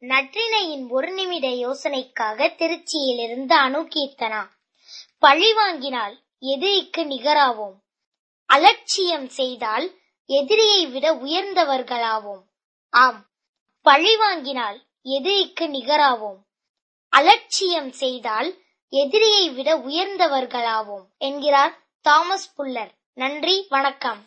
நற்றினையின் ஒரு நிமிட யோசனைக்காக திருச்சியிலிருந்து அணுகீர்த்தனா. பழி வாங்கினால் எதிரிக்கு நிகராவோம். அலட்சியம் செய்தால் எதிரியை விட உயர்ந்தவர்களாவோம். ஆம் பழி வாங்கினால் எதிரிக்கு நிகராவோம். அலட்சியம் செய்தால் எதிரியை விட உயர்ந்தவர்களாவோம் என்கிறார் தாமஸ் புல்லர். நன்றி வணக்கம்.